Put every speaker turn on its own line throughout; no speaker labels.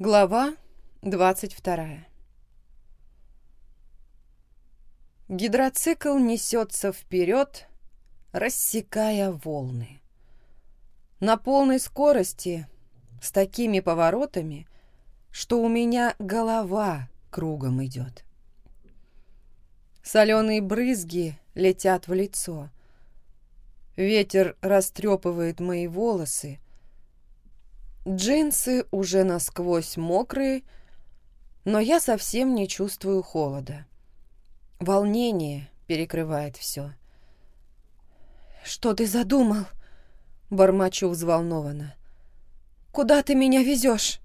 Глава 22 Гидроцикл несется вперед, рассекая волны. На полной скорости, с такими поворотами, что у меня голова кругом идет. Соленые брызги летят в лицо. Ветер растрепывает мои волосы, Джинсы уже насквозь мокрые, но я совсем не чувствую холода. Волнение перекрывает все. «Что ты задумал?» — бормочу взволнованно. «Куда ты меня везешь?»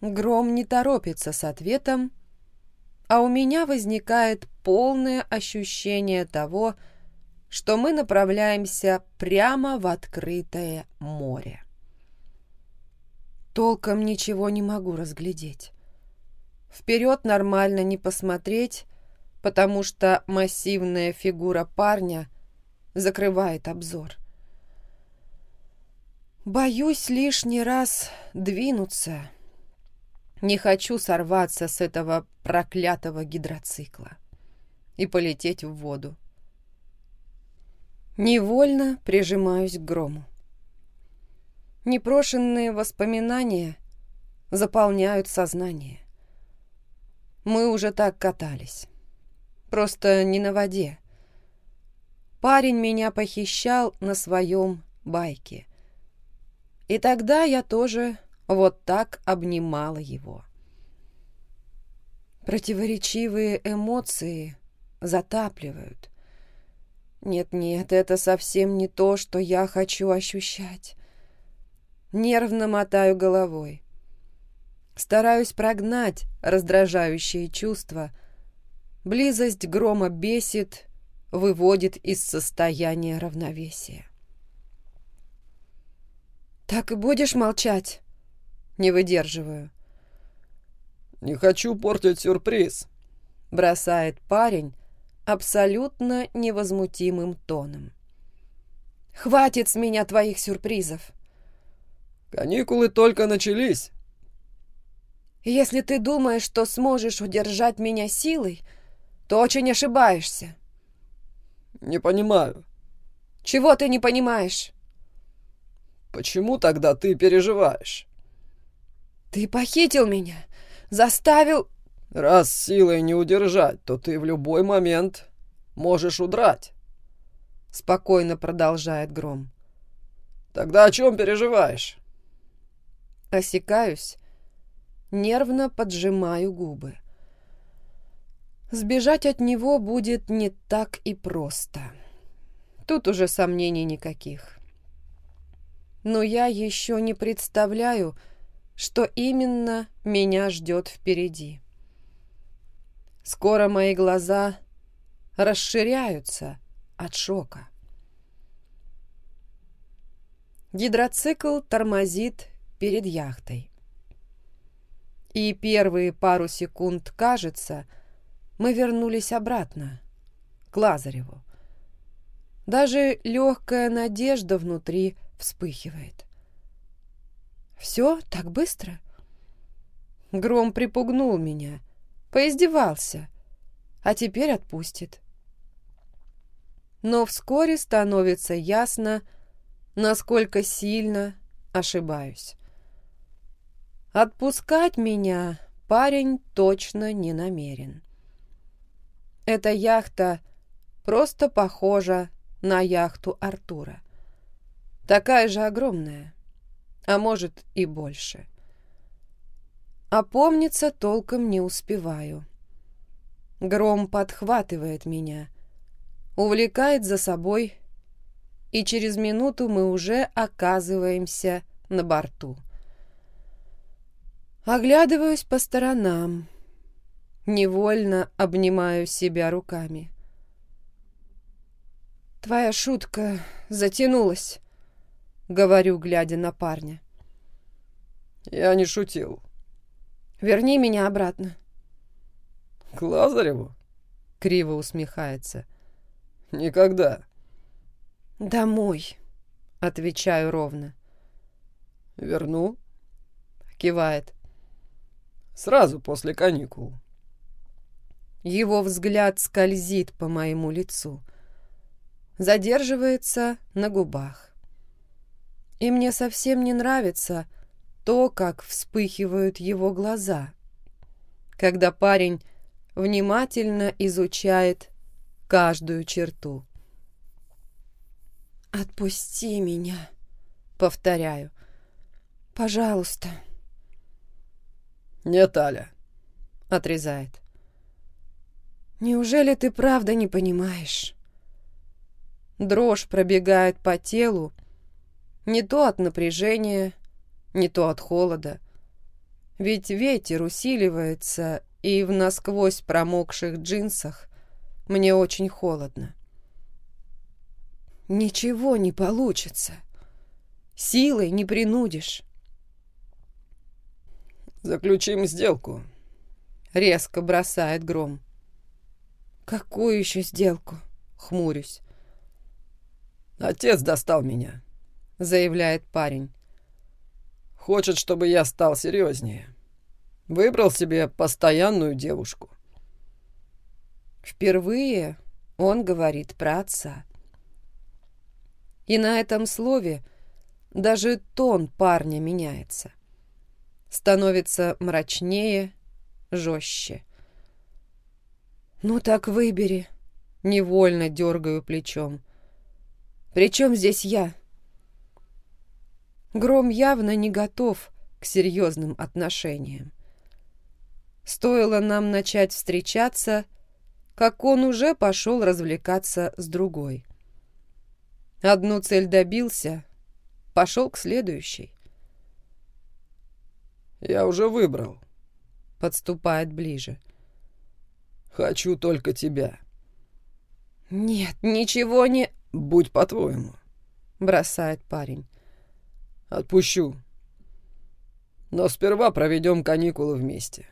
Гром не торопится с ответом, а у меня возникает полное ощущение того, что мы направляемся прямо в открытое море. Толком ничего не могу разглядеть. Вперед нормально не посмотреть, потому что массивная фигура парня закрывает обзор. Боюсь лишний раз двинуться. Не хочу сорваться с этого проклятого гидроцикла и полететь в воду. Невольно прижимаюсь к грому. Непрошенные воспоминания заполняют сознание. Мы уже так катались. Просто не на воде. Парень меня похищал на своем байке. И тогда я тоже вот так обнимала его. Противоречивые эмоции затапливают. Нет-нет, это совсем не то, что я хочу ощущать. Нервно мотаю головой. Стараюсь прогнать раздражающие чувства. Близость грома бесит, выводит из состояния равновесия. «Так и будешь молчать?» Не выдерживаю.
«Не хочу портить сюрприз», —
бросает парень абсолютно невозмутимым тоном. «Хватит с меня твоих сюрпризов!»
Каникулы только начались.
Если ты думаешь, что сможешь удержать меня силой, то очень ошибаешься.
Не понимаю.
Чего ты не понимаешь?
Почему тогда ты переживаешь?
Ты похитил меня, заставил...
Раз силой не удержать, то ты в любой момент можешь удрать.
Спокойно продолжает Гром.
Тогда о чем переживаешь?
Осекаюсь, нервно поджимаю губы. Сбежать от него будет не так и просто. Тут уже сомнений никаких. Но я еще не представляю, что именно меня ждет впереди. Скоро мои глаза расширяются от шока. Гидроцикл тормозит перед яхтой. И первые пару секунд, кажется, мы вернулись обратно, к Лазареву. Даже легкая надежда внутри вспыхивает. «Все так быстро?» Гром припугнул меня, поиздевался, а теперь отпустит. Но вскоре становится ясно, насколько сильно ошибаюсь. Отпускать меня парень точно не намерен. Эта яхта просто похожа на яхту Артура. Такая же огромная, а может и больше. Опомниться толком не успеваю. Гром подхватывает меня, увлекает за собой, и через минуту мы уже оказываемся на борту. Оглядываюсь по сторонам. Невольно обнимаю себя руками. «Твоя шутка затянулась», — говорю, глядя на парня.
«Я не шутил».
«Верни меня обратно».
«К Лазареву?»
— криво усмехается.
«Никогда».
«Домой», — отвечаю ровно.
«Верну?»
Кивает.
Сразу после каникул.
Его взгляд скользит по моему лицу. Задерживается на губах. И мне совсем не нравится то, как вспыхивают его глаза, когда парень внимательно изучает каждую черту. «Отпусти меня», — повторяю. «Пожалуйста».
«Нет, Аля», —
отрезает. «Неужели ты правда не понимаешь?» Дрожь пробегает по телу, не то от напряжения, не то от холода. Ведь ветер усиливается, и в насквозь промокших джинсах мне очень холодно. Ничего не получится. Силой не принудишь.
«Заключим сделку», —
резко бросает гром. «Какую еще сделку?» — хмурюсь.
«Отец достал меня», — заявляет парень. «Хочет, чтобы я стал серьезнее. Выбрал себе постоянную девушку».
Впервые он говорит про отца. И на этом слове даже тон парня меняется. Становится мрачнее, жестче. «Ну так выбери», — невольно дергаю плечом. «Причем здесь я?» Гром явно не готов к серьезным отношениям. Стоило нам начать встречаться, как он уже пошел развлекаться с другой. Одну цель добился, пошел к следующей.
«Я уже выбрал», —
подступает ближе.
«Хочу только тебя».
«Нет, ничего не...»
«Будь по-твоему», —
бросает парень.
«Отпущу. Но сперва проведем каникулы вместе.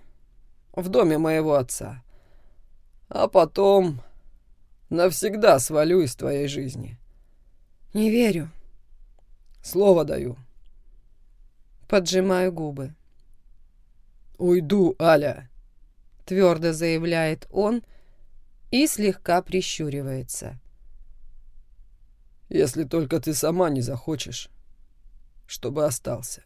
В доме моего отца. А потом навсегда свалю из твоей жизни».
«Не верю».
«Слово даю».
Поджимаю губы.
«Уйду, Аля», —
твердо заявляет он и слегка прищуривается.
«Если только ты сама не захочешь, чтобы остался».